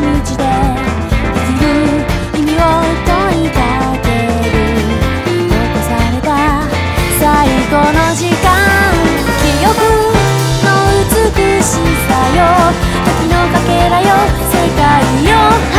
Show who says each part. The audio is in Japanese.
Speaker 1: 道で生きる意味を問いかける残された最後の時間記憶の美しさよ時のかけらよ世界